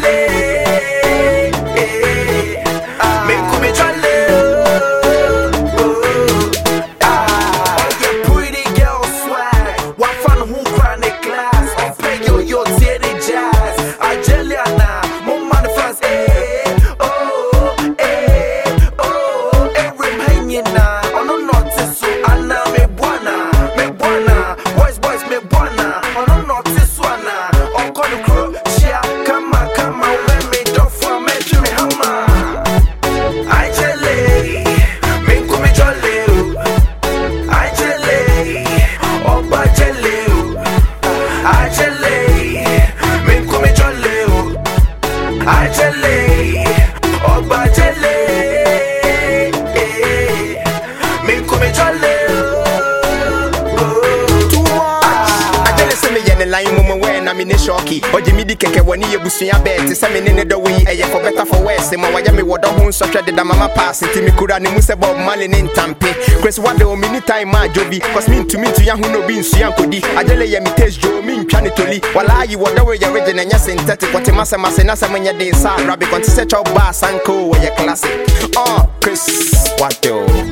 Lady. Ne lan mu wɛ na mene shɔki ɔgye medi kɛkɛ wɔ ne yɛ busua bɛɛ te sɛ mene ne yi ɛyɛ for better for worse. Ma wayɛ me wɔdɔ ho nsɔhwɛ deda mama paase nti mekura ne mu sɛ bob male ne ntampe chris wade o meni time ma adwo bi cause mentumi ntua ho na obi nsua nkɔdi agyele yɛ me taste dwo mentwa ne toli walaayi wɔdɔwo yɛ regye na ɛnyɛ synthetic. Wɔte masɛmase na sɛ menyɛ den saa arabic ɔnte sɛ kyɛw baa sanko wɔyɛ classic? Uh, chris wade